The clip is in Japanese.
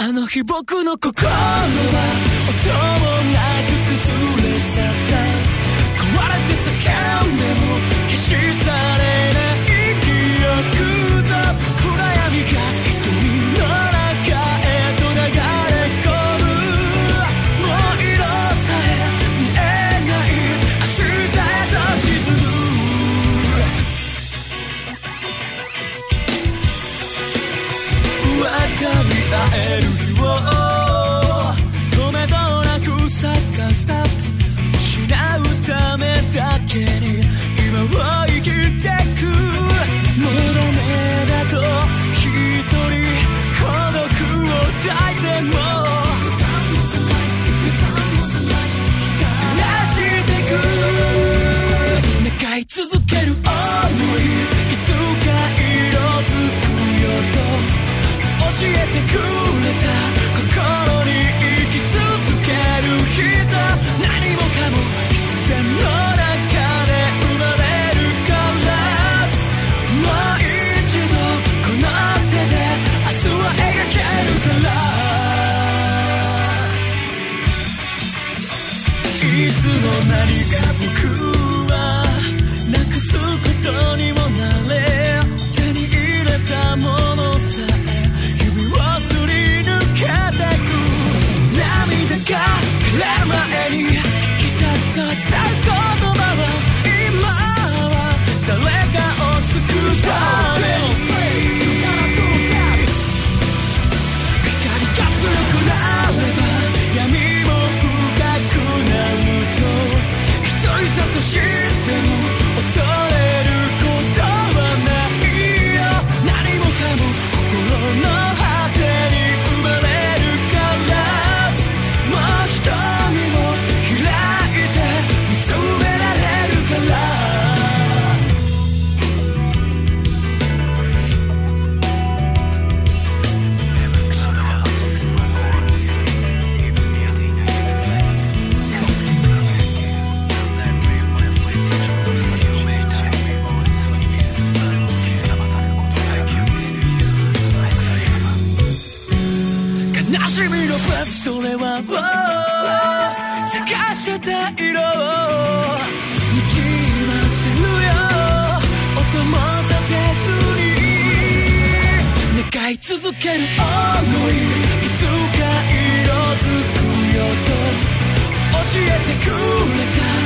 あの日僕の心はえるの何が僕はなくすことにもなれ。手に入れたものたそれは、探してた色をにじませるよ音も立てずに願い続ける想いいつか色づくよと教えてくれた